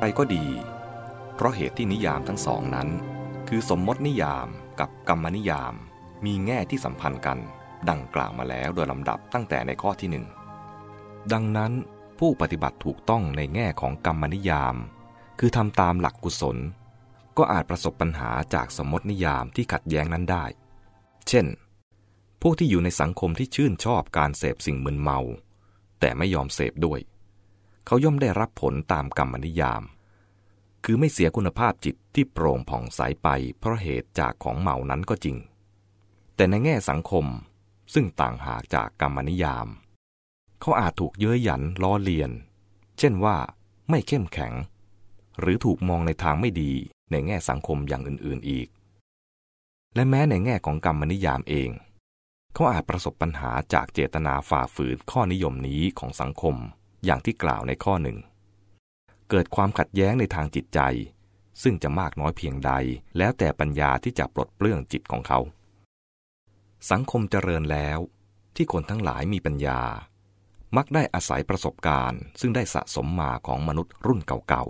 ไรก็ดี เพราะเหตุที่นิยามทั้งสองนั้น คือสมมตินิยามกับกรรมนิยาม มีแง่ที่สัมพันธ์กัน ดังกล่าวมาแล้วโดยลำดับตั้งแต่ในข้อที่หนึ่งดังนั้นผู้ปฏิบัติถูกต้องในแง่ของกรรมนิยาม คือทำตามหลักกุศล ก็อาจประสบปัญหาจากสมมตินิยามที่ขัดแย้งนั้นได้ เช่น พวกที่อยู่ในสังคมที่ชื่นชอบการเสพสิ่งมึนเมา แต่ไม่ยอมเสพด้วย เขาย่อมได้รับผลตามกรรมนิยาม คือไม่เสียคุณภาพจิตที่โปร่งผ่องใสไปเพราะเหตุจากของเมานั้นก็จริง แต่ในแง่สังคมซึ่งต่างหากจากกรรมนิยาม เขาอาจถูกเย้ยหยันล้อเลียน เช่นว่าไม่เข้มแข็ง หรือถูกมองในทางไม่ดีในแง่สังคมอย่างอื่นๆอีก และแม้ในแง่ของกรรมนิยามเอง เขาอาจประสบปัญหาจากเจตนาฝ่าฝืนข้อนิยมนี้ของสังคม อย่างที่กล่าวในข้อหนึ่ง เกิดความขัดแย้งในทางจิตใจ ซึ่งจะมากน้อยเพียงใด แล้วแต่ปัญญาที่จะปลดเปลื้องจิตของเขา สังคมเจริญแล้ว ที่คนทั้งหลายมีปัญญา มักได้อาศัยประสบการณ์ ซึ่งได้สะสมมาของมนุษย์รุ่นเก่า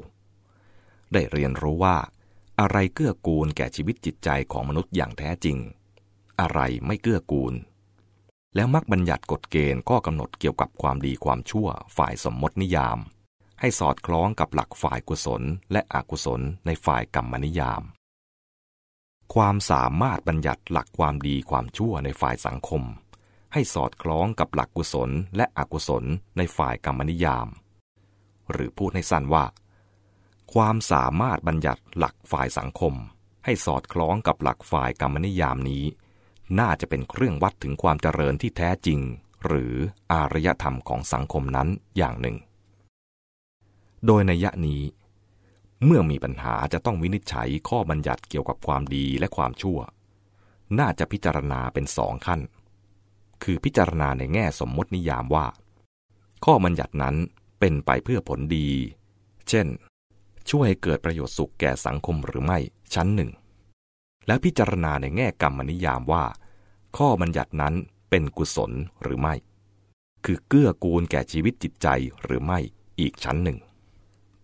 ๆ ได้เรียนรู้ว่า อะไรเกื้อกูลแก่ชีวิตจิตใจของมนุษย์อย่างแท้จริง อะไรไม่เกื้อกูล แล้วมักบัญญัติกฎเกณฑ์ข้อกำหนดเกี่ยวกับความดีความชั่วฝ่ายสมมตินิยาม ให้สอดคล้องกับหลักฝ่ายกุศล และอกุศลในฝ่ายกรรมนิยาม ความสามารถบัญญัติหลักความดีความชั่วในฝ่ายสังคม ให้สอดคล้องกับหลักกุศลและอกุศลในฝ่ายกรรมนิยาม หรือพูดให้สั้นว่า ความสามารถบัญญัติหลักฝ่ายสังคม ให้สอดคล้องกับหลักฝ่ายกรรมนิยามนี้ น่าจะเป็นเครื่องวัดถึงความเจริญที่แท้จริง หรืออารยธรรมของสังคมนั้นอย่างหนึ่ง โดยในยะนี้ เมื่อมีปัญหาจะต้องวินิจฉัยข้อบัญญัติเกี่ยวกับความดีและความชั่ว น่าจะพิจารณาเป็นสองขั้น คือพิจารณาในแง่สมมตินิยามว่า ข้อบัญญัตินั้นเป็นไปเพื่อผลดี เช่น ช่วยให้เกิดประโยชน์สุขแก่สังคมหรือไม่ชั้นหนึ่ง และพิจารณาในแง่กรรมนิยามว่า ข้อบัญญัตินั้นเป็นกุศลหรือไม่ คือเกื้อกูลแก่ชีวิตจิตใจหรือไม่อีกชั้นหนึ่ง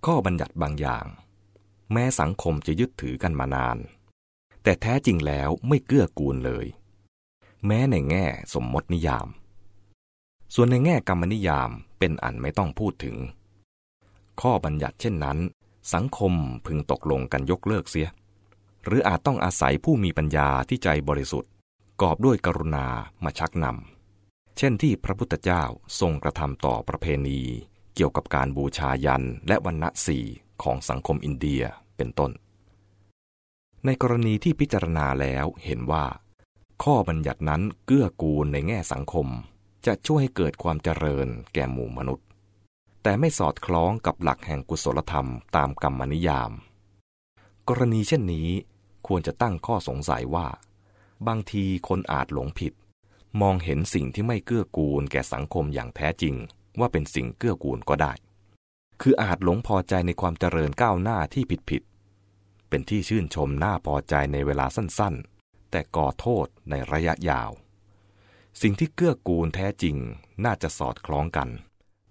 ข้อบัญญัติบางอย่าง แม้สังคมจะยึดถือกันมานาน แต่แท้จริงแล้วไม่เกื้อกูลเลย แม้ในแง่สมมตินิยาม ส่วนในแง่กรรมนิยามเป็นอันไม่ต้องพูดถึง ข้อบัญญัติเช่นนั้น สังคมพึงตกลงกันยกเลิกเสีย หรืออาจต้องอาศัยผู้มีปัญญาที่ใจบริสุทธิ์ กอบด้วยกรุณามาชักนำ เช่นที่พระพุทธเจ้าทรงกระทำต่อประเพณี เกี่ยวกับการบูชายันและวันณะสี่ของสังคมอินเดียเป็นต้น ในกรณีที่พิจารณาแล้วเห็นว่า ข้อบัญญัตินั้นเกื้อกูลในแง่สังคม จะช่วยให้เกิดความเจริญแก่หมู่มนุษย์ แต่ไม่สอดคล้องกับหลักแห่งกุศลธรรมตามกรรมนิยาม กรณีเช่นนี้ ควรจะตั้งข้อสงสัยว่า บางทีคนอาจหลงผิด มองเห็นสิ่งที่ไม่เกื้อกูลแก่สังคมอย่างแท้จริง ว่าเป็นสิ่งเกื้อกูลก็ได้ คืออาจหลงพอใจในความเจริญก้าวหน้าที่ผิดผิดเป็นที่ชื่นชมน่าพอใจในเวลาสั้นๆ แต่ก่อโทษในระยะยาว สิ่งที่เกื้อกูลแท้จริงน่าจะสอดคล้องกัน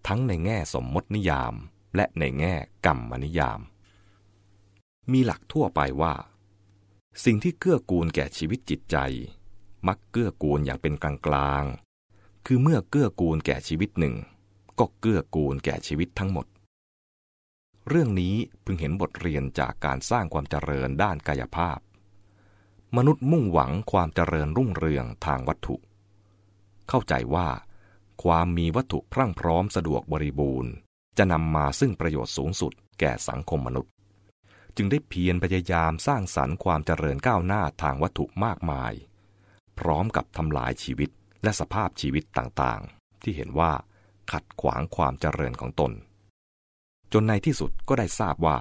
ทั้งในแง่สมมตินิยาม และในแง่กรรมนิยาม มีหลักทั่วไปว่า สิ่งที่เกื้อกูลแก่ชีวิตจิตใจ มักเกื้อกูลอย่างเป็นกลางกลางคือเมื่อเกื้อกูลแก่ชีวิตหนึ่ง ก็เกื้อกูลแก่ชีวิตทั้งหมด เรื่องนี้พึงเห็นบทเรียนจากการสร้างความเจริญด้านกายภาพ มนุษย์มุ่งหวังความเจริญรุ่งเรืองทางวัตถุ เข้าใจว่า ความมีวัตถุพรั่งพร้อมสะดวกบริบูรณ์ จะนำมาซึ่งประโยชน์สูงสุดแก่สังคมมนุษย์ จึงได้เพียรพยายามสร้างสรรค์ความเจริญก้าวหน้าทางวัตถุมากมาย พร้อมกับทำลายชีวิตและสภาพชีวิตต่างๆ ที่เห็นว่าขัดขวางความเจริญของตน จนในที่สุดก็ได้ทราบว่า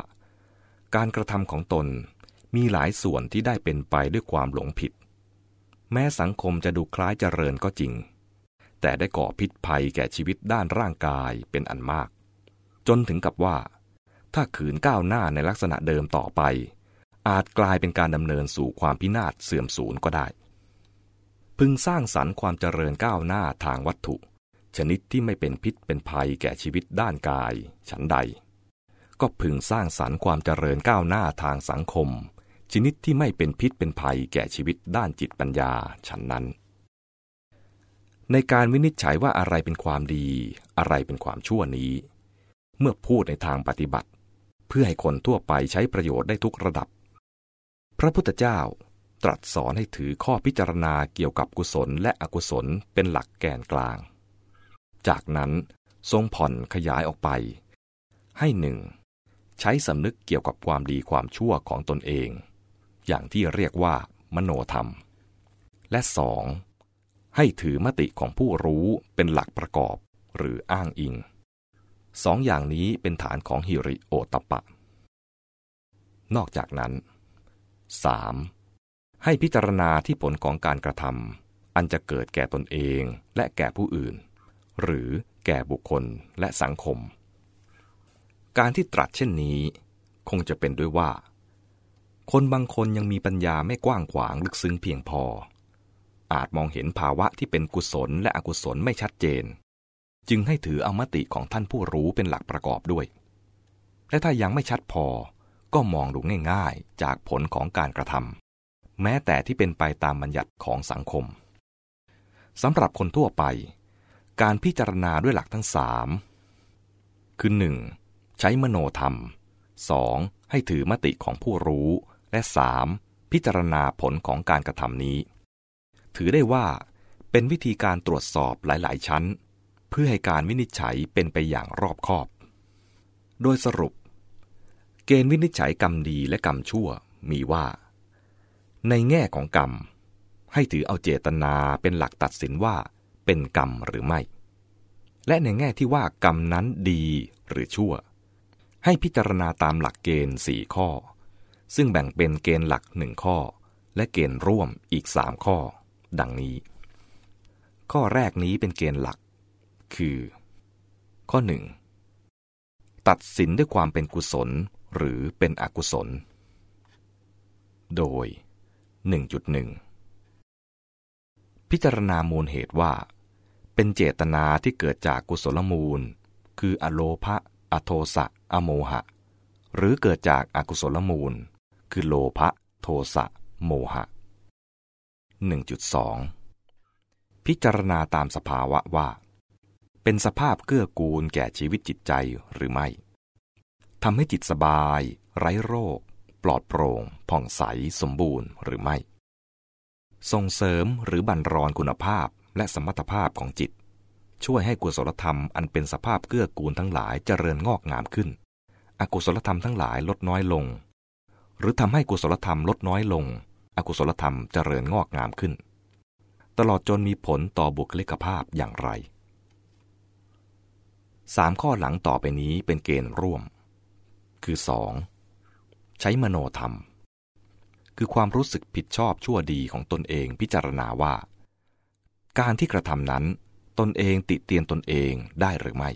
การกระทำของตนมีหลายส่วนที่ได้เป็นไปด้วยความหลงผิด แม้สังคมจะดูคล้ายเจริญก็จริง แต่ได้ก่อพิษภัยแก่ชีวิตด้านร่างกายเป็นอันมาก จนถึงกับว่า ถ้าขืนก้าวหน้าในลักษณะเดิมต่อไป อาจกลายเป็นการดำเนินสู่ความพินาศเสื่อมสูญก็ได้ พึงสร้างสรรค์ความเจริญก้าวหน้าทางวัตถุ ชนิดที่ไม่เป็นพิษเป็นภัยแก่ชีวิตด้านกาย ฉันใด ก็พึงสร้างสรรค์ความเจริญก้าวหน้าทางสังคม ชนิดที่ไม่เป็นพิษเป็นภัยแก่ชีวิตด้านจิตปัญญาฉันนั้น ในการวินิจฉัยว่าอะไรเป็นความดี อะไรเป็นความชั่วนี้เมื่อพูดในทางปฏิบัติ พื่อให้คนทั่วไปใช้ประโยชน์ได้ทุกระดับ พระพุทธเจ้าตรัสสอนให้ถือข้อพิจารณาเกี่ยวกับกุศลและอกุศลเป็นหลักแกนกลาง จากนั้นทรงผ่อนขยายออกไป ให้หนึ่งใช้สำนึกเกี่ยวกับความดีความชั่วของตนเอง อย่างที่เรียกว่า มโนธรรม และสองให้ถือมติของผู้รู้เป็นหลักประกอบหรืออ้างอิง สองอย่างนี้เป็นฐานของฮิริโอตปะ นอกจากนั้น 3. ให้พิจารณาที่ผลของการกระทำอันจะเกิดแก่ตนเองและแก่ผู้อื่น หรือแก่บุคคลและสังคม การที่ตรัสเช่นนี้ คงจะเป็นด้วยว่า คนบางคนยังมีปัญญาไม่กว้างขวางลึกซึ้งเพียงพอ อาจมองเห็นภาวะที่เป็นกุศลและอกุศลไม่ชัดเจน จึงให้ถือเอามติของท่านผู้รู้เป็นหลักประกอบด้วย และถ้ายังไม่ชัดพอก็มองดูง่ายๆ จากผลของการกระทำแม้แต่ที่เป็นไปตามบัญญัติของสังคมสำหรับคนทั่วไป การพิจารณาด้วยหลักทั้งสามคือหนึ่งใช้มโนธรรม 2. ให้ถือมติของผู้รู้ และ 3. พิจารณาผลของการกระทำนี้ ถือได้ว่าเป็นวิธีการตรวจสอบหลาย ๆ ชั้น เพื่อให้การวินิจฉัยเป็นไปอย่างรอบคอบ โดยสรุป เกณฑ์วินิจฉัยกรรมดีและกรรมชั่วมีว่า ในแง่ของกรรม ให้ถือเอาเจตนาเป็นหลักตัดสินว่าเป็นกรรมหรือไม่ และในแง่ที่ว่ากรรมนั้นดีหรือชั่ว ให้พิจารณาตามหลักเกณฑ์สี่ข้อ ซึ่งแบ่งเป็นเกณฑ์หลักหนึ่งข้อ และเกณฑ์ร่วมอีกสามข้อ ดังนี้ ข้อแรกนี้เป็นเกณฑ์หลัก คือ ข้อหนึ่งตัดสินด้วยความเป็นกุศลหรือเป็นอกุศล โดย 1.1 พิจารณามูลเหตุว่า เป็นเจตนาที่เกิดจากกุศลมูล คืออโลภะอโทสะ อโมหะ หรือเกิดจากอากุศลมูล คือโลภะโทสะ โมหะ 1.2 พิจารณาตามสภาวะว่า เป็นสภาพเกื้อกูลแก่ชีวิตจิตใจหรือไม่ทำให้จิตสบาย ไร้โรค ปลอดโปร่งผ่องใสสมบูรณ์หรือไม่ ส่งเสริมหรือบั่นรอนคุณภาพและสมรรถภาพของจิต ช่วยให้กุศลธรรมอันเป็นสภาพเกื้อกูลทั้งหลายเจริญงอกงามขึ้น อกุศลธรรมทั้งหลายลดน้อยลง หรือทำให้กุศลธรรมลดน้อยลง อกุศลธรรมเจริญงอกงามขึ้น ตลอดจนมีผลต่อบุคลิกภาพอย่างไร สามข้อหลังต่อไปนี้เป็นเกณฑ์ร่วม คือ 2. ใช้มโนธรรม คือความรู้สึกผิดชอบชั่วดีของตนเองพิจารณาว่า การที่กระทำนั้น ตนเองติเตียนตนเองได้หรือไม่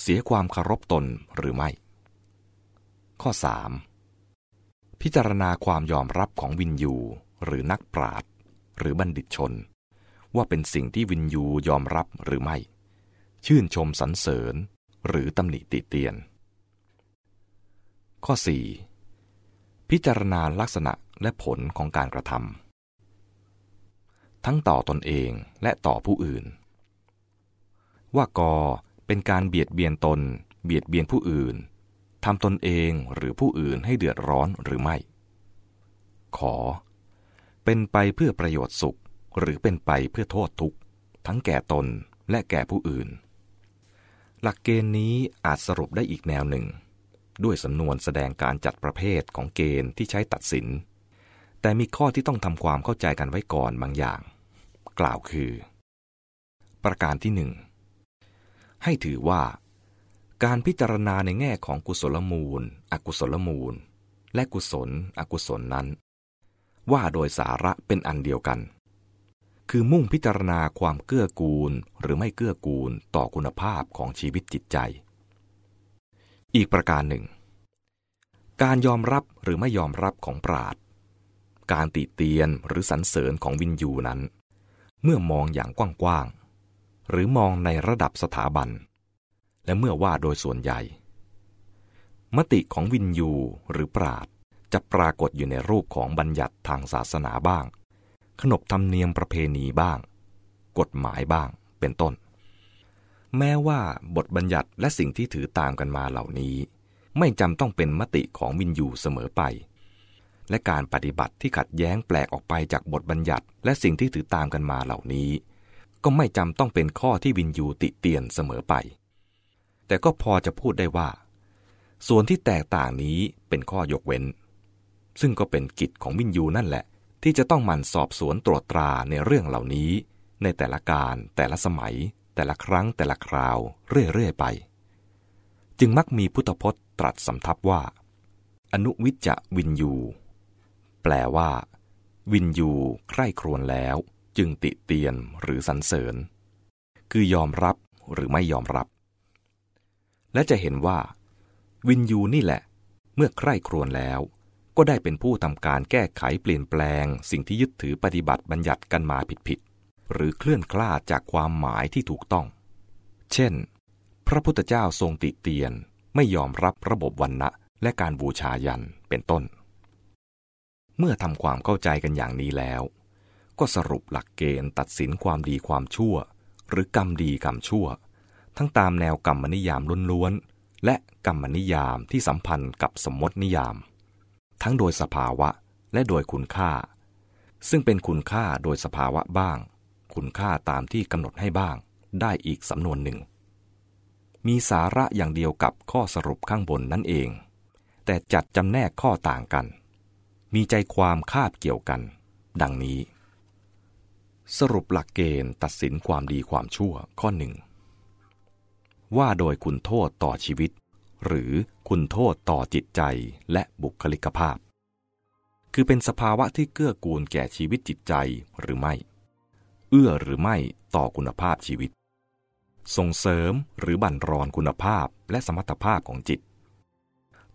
เสียความเคารพตนหรือไม่ ข้อ 3. พิจารณาความยอมรับของวินยูหรือนักปราดหรือบัณฑิตชน ว่าเป็นสิ่งที่วินยูยอมรับหรือไม่ ชื่นชมสรรเสริญ หรือตำหนิติเตียน ข้อ 4. พิจารณาลักษณะและผลของการกระทำทั้งต่อตนเองและต่อผู้อื่น ว่ากอเป็นการเบียดเบียนตน เบียดเบียนผู้อื่นทำตนเองหรือผู้อื่นให้เดือดร้อนหรือไม่ ขอ เป็นไปเพื่อประโยชน์สุขหรือเป็นไปเพื่อโทษทุกข์ ทั้งแก่ตนและแก่ผู้อื่น หลักเกณฑ์นี้อาจสรุปได้อีกแนวหนึ่ง ด้วยสำนวนแสดงการจัดประเภทของเกณฑ์ที่ใช้ตัดสิน แต่มีข้อที่ต้องทำความเข้าใจกันไว้ก่อนบางอย่าง กล่าวคือ ประการที่หนึ่งให้ถือว่าการพิจารณาในแง่ของกุศลมูล อกุศลมูล และกุศล อกุศลนั้น ว่าโดยสาระเป็นอันเดียวกัน คือมุ่งพิจารณาความเกื้อกูลหรือไม่เกื้อกูลต่อคุณภาพของชีวิตจิตใจ อีกประการหนึ่ง การยอมรับหรือไม่ยอมรับของปราดการติเตียนหรือสรรเสริญของวินยูนั้น เมื่อมองอย่างกว้างหรือมองในระดับสถาบัน และเมื่อว่าโดยส่วนใหญ่ มติของวินยูหรือปราดจะปรากฏอยู่ในรูปของบัญญัติทางศาสนาบ้าง ขนบธรรมเนียมประเพณีบ้าง กฎหมายบ้างเป็นต้น แม้ว่าบทบัญญัติและสิ่งที่ถือตามกันมาเหล่านี้ ไม่จำต้องเป็นมติของวินยูเสมอไป และการปฏิบัติที่ขัดแย้งแปลกออกไปจากบทบัญญัติ และสิ่งที่ถือตามกันมาเหล่านี้ ก็ไม่จำต้องเป็นข้อที่วินยูติเตียนเสมอไป แต่ก็พอจะพูดได้ว่า ส่วนที่แตกต่างนี้เป็นข้อยกเว้น ซึ่งก็เป็นกิจของวินยูนั่นแหละ ที่จะต้องหมั่นสอบสวนตรวจตราในเรื่องเหล่านี้ ในแต่ละการแต่ละสมัย แต่ละครั้งแต่ละคราวเรื่อยๆไป จึงมักมีพุทธพจน์ตรัสสำทับว่า อนุวิจะวินยู แปลว่า วินยูใคร่ครวญแล้ว จึงติเตียนหรือสรรเสริญ คือยอมรับหรือไม่ยอมรับ และจะเห็นว่า วินยูนี่แหละ เมื่อใคร่ครวญแล้ว ก็ได้เป็นผู้ทำการแก้ไขเปลี่ยนแปลง สิ่งที่ยึดถือปฏิบัติบัญญัติกันมาผิดๆหรือเคลื่อนคลาดจากความหมายที่ถูกต้อง เช่น พระพุทธเจ้าทรงติเตียนไม่ยอมรับระบบวันณะและการบูชายันเป็นต้น เมื่อทำความเข้าใจกันอย่างนี้แล้ว ก็สรุปหลักเกณฑ์ตัดสินความดีความชั่ว หรือกรรมดีกรรมชั่ว ทั้งตามแนวกรรมนิยามล้วนๆและกรรมนิยามที่สัมพันธ์กับสมมตินิยาม ทั้งโดยสภาวะและโดยคุณค่า ซึ่งเป็นคุณค่าโดยสภาวะบ้าง คุณค่าตามที่กำหนดให้บ้าง ได้อีกสำนวนหนึ่ง มีสาระอย่างเดียวกับข้อสรุปข้างบนนั่นเอง แต่จัดจำแนกข้อต่างกัน มีใจความคาบเกี่ยวกัน ดังนี้ สรุปหลักเกณฑ์ตัดสินความดีความชั่วข้อหนึ่งว่าโดยคุณโทษต่อชีวิต หรือคุณโทษต่อจิตใจและบุคลิกภาพ คือเป็นสภาวะที่เกื้อกูลแก่ชีวิตจิตใจหรือไม่ เอื้อหรือไม่ต่อคุณภาพชีวิต ส่งเสริมหรือบั่นรอนคุณภาพและสมรรถภาพของจิต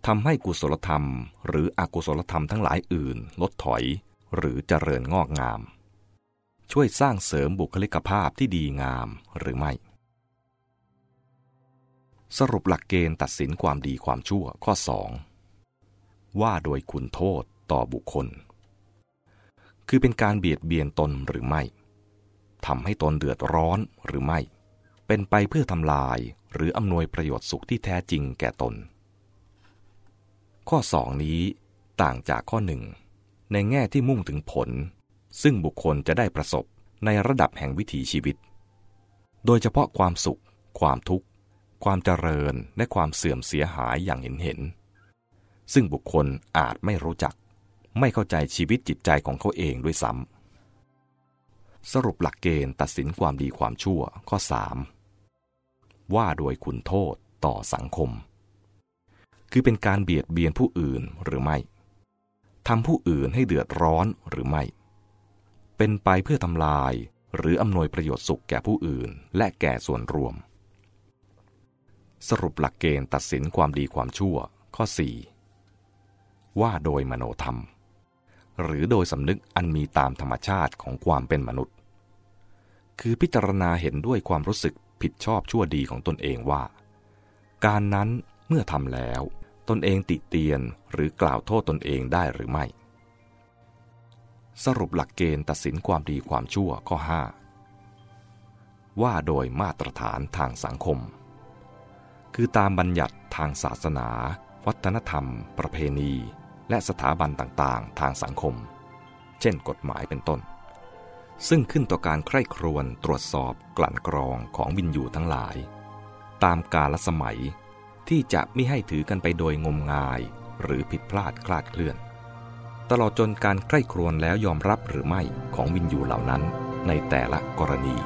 ทำให้กุศลธรรม หรืออกุศลธรรมทั้งหลายอื่น ลดถอย หรือเจริญงอกงาม ช่วยสร้างเสริมบุคลิกภาพที่ดีงามหรือไม่ สรุปหลักเกณฑ์ตัดสินความดีความชั่วข้อ 2 ว่าโดยคุณโทษต่อบุคคล คือเป็นการเบียดเบียนตนหรือไม่ทำให้ตนเดือดร้อนหรือไม่ เป็นไปเพื่อทำลายหรืออำนวยประโยชน์สุขที่แท้จริงแก่ตน ข้อ 2 นี้ต่างจากข้อหนึ่งในแง่ที่มุ่งถึงผล ซึ่งบุคคลจะได้ประสบในระดับแห่งวิถีชีวิต โดยเฉพาะความสุข ความทุกข์ ความเจริญและความเสื่อมเสียหายอย่างเห็นเห็น ซึ่งบุคคลอาจไม่รู้จัก ไม่เข้าใจชีวิตจิตใจของเขาเองด้วยซ้ำสรุปหลักเกณฑ์ตัดสินความดีความชั่วข้อ 3 ว่าโดยคุณโทษต่อสังคม คือเป็นการเบียดเบียนผู้อื่นหรือไม่ทำผู้อื่นให้เดือดร้อนหรือไม่ เป็นไปเพื่อทำลายหรืออำนวยประโยชน์สุขแก่ผู้อื่นและแก่ส่วนรวม สรุปหลักเกณฑ์ตัดสินความดีความชั่ว ข้อ 4 ว่าโดยมโนธรรม หรือโดยสำนึกอันมีตามธรรมชาติของความเป็นมนุษย์ คือพิจารณาเห็นด้วยความรู้สึกผิดชอบชั่วดีของตนเองว่า การนั้นเมื่อทำแล้ว ตนเองติเตียนหรือกล่าวโทษตนเองได้หรือไม่ สรุปหลักเกณฑ์ตัดสินความดีความชั่วข้อ 5 ว่าโดยมาตรฐานทางสังคม คือตามบัญญัติทางศาสนา วัฒนธรรม ประเพณี และสถาบันต่างๆ ทางสังคม เช่นกฎหมายเป็นต้น ซึ่งขึ้นต่อการใคร่ครวญตรวจสอบกลั่นกรองของวินยูทั้งหลาย ตามกาลสมัยที่จะไม่ให้ถือกันไปโดยงมงายหรือผิดพลาดคลาดเคลื่อน ตลอดจนการใคร่ครวญแล้วยอมรับหรือไม่ของวินยูเหล่านั้นในแต่ละกรณี